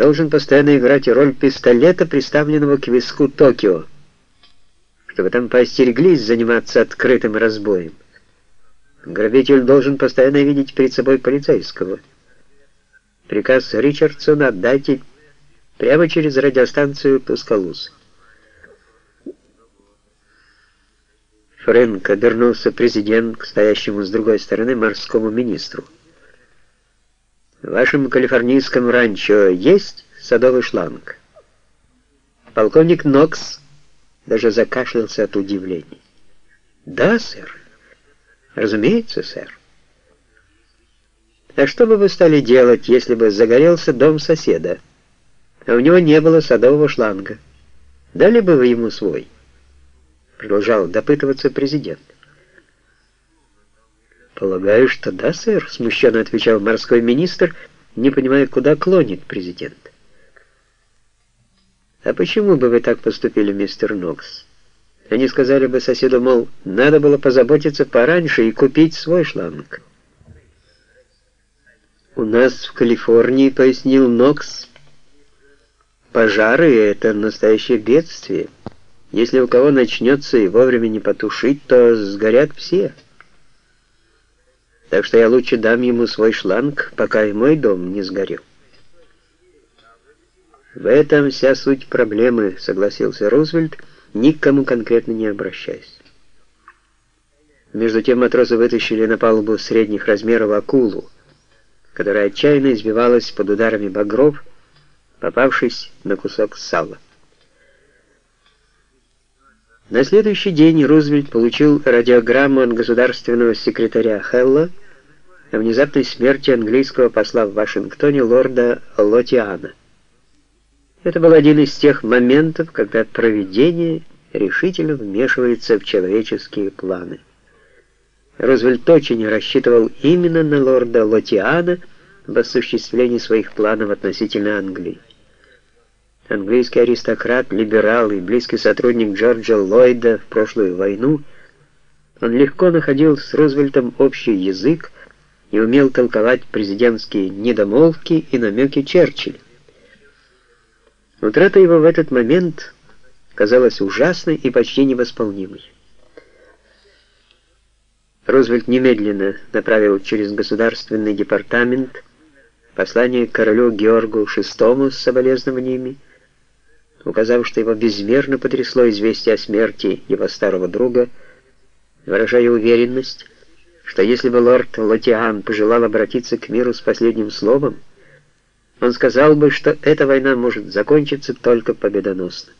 должен постоянно играть роль пистолета, приставленного к виску Токио, чтобы там поостереглись заниматься открытым разбоем. Грабитель должен постоянно видеть перед собой полицейского. Приказ Ричардсона отдайте прямо через радиостанцию Тускалус. Фрэнк обернулся президент к стоящему с другой стороны морскому министру. В вашем калифорнийском ранчо есть садовый шланг? Полковник Нокс даже закашлялся от удивления. Да, сэр. Разумеется, сэр. А что бы вы стали делать, если бы загорелся дом соседа, а у него не было садового шланга? Дали бы вы ему свой? Продолжал допытываться президент. «Полагаю, что да, сэр», — смущенно отвечал морской министр, не понимая, куда клонит президент. «А почему бы вы так поступили, мистер Нокс?» Они сказали бы соседу, мол, надо было позаботиться пораньше и купить свой шланг. «У нас в Калифорнии, — пояснил Нокс, — пожары — это настоящее бедствие. Если у кого начнется и вовремя не потушить, то сгорят все». Так что я лучше дам ему свой шланг, пока и мой дом не сгорел. В этом вся суть проблемы, согласился Рузвельт, никому конкретно не обращаясь. Между тем матросы вытащили на палубу средних размеров акулу, которая отчаянно избивалась под ударами багров, попавшись на кусок сала. На следующий день Рузвельт получил радиограмму от государственного секретаря Хелла о внезапной смерти английского посла в Вашингтоне лорда Лотиана. Это был один из тех моментов, когда провидение решительно вмешивается в человеческие планы. Рузвельт очень рассчитывал именно на лорда Лотиана в осуществлении своих планов относительно Англии английский аристократ, либерал и близкий сотрудник Джорджа Ллойда в прошлую войну, он легко находил с Рузвельтом общий язык и умел толковать президентские недомолвки и намеки Черчилля. Утрата его в этот момент казалась ужасной и почти невосполнимой. Рузвельт немедленно направил через государственный департамент послание королю Георгу VI с соболезнованиями, указав, что его безмерно потрясло известие о смерти его старого друга, выражая уверенность, что если бы лорд Латиан пожелал обратиться к миру с последним словом, он сказал бы, что эта война может закончиться только победоносно.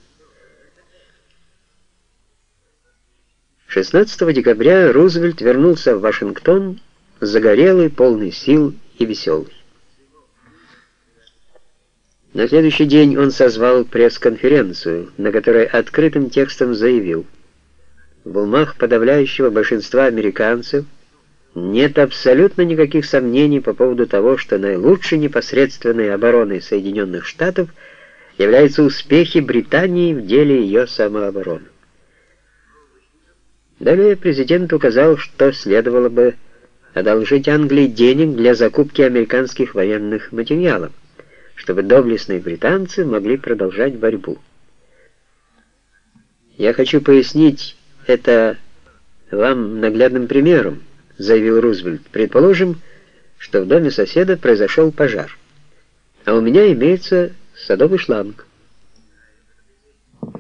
16 декабря Рузвельт вернулся в Вашингтон, загорелый, полный сил и веселый. На следующий день он созвал пресс-конференцию, на которой открытым текстом заявил, в умах подавляющего большинства американцев нет абсолютно никаких сомнений по поводу того, что наилучшей непосредственной обороной Соединенных Штатов являются успехи Британии в деле ее самообороны. Далее президент указал, что следовало бы одолжить Англии денег для закупки американских военных материалов, чтобы доблестные британцы могли продолжать борьбу. «Я хочу пояснить это вам наглядным примером», заявил Рузвельт. «Предположим, что в доме соседа произошел пожар, а у меня имеется садовый шланг».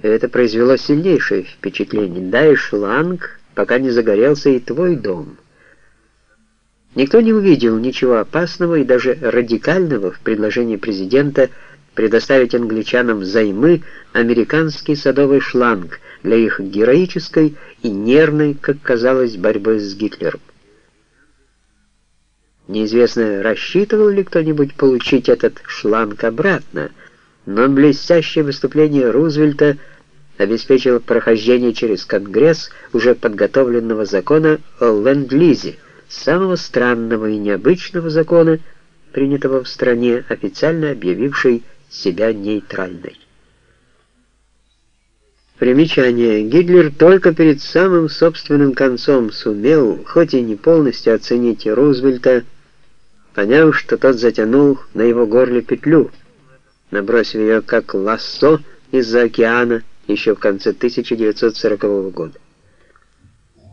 Это произвело сильнейшее впечатление. Дай шланг, пока не загорелся и твой дом. Никто не увидел ничего опасного и даже радикального в предложении президента предоставить англичанам взаймы американский садовый шланг для их героической и нервной, как казалось, борьбы с Гитлером. Неизвестно, рассчитывал ли кто-нибудь получить этот шланг обратно, но блестящее выступление Рузвельта обеспечило прохождение через Конгресс уже подготовленного закона о ленд-лизе, самого странного и необычного закона, принятого в стране, официально объявившей себя нейтральной. Примечание. Гитлер только перед самым собственным концом сумел, хоть и не полностью оценить Рузвельта, поняв, что тот затянул на его горле петлю, набросив ее как лассо из-за океана еще в конце 1940 года.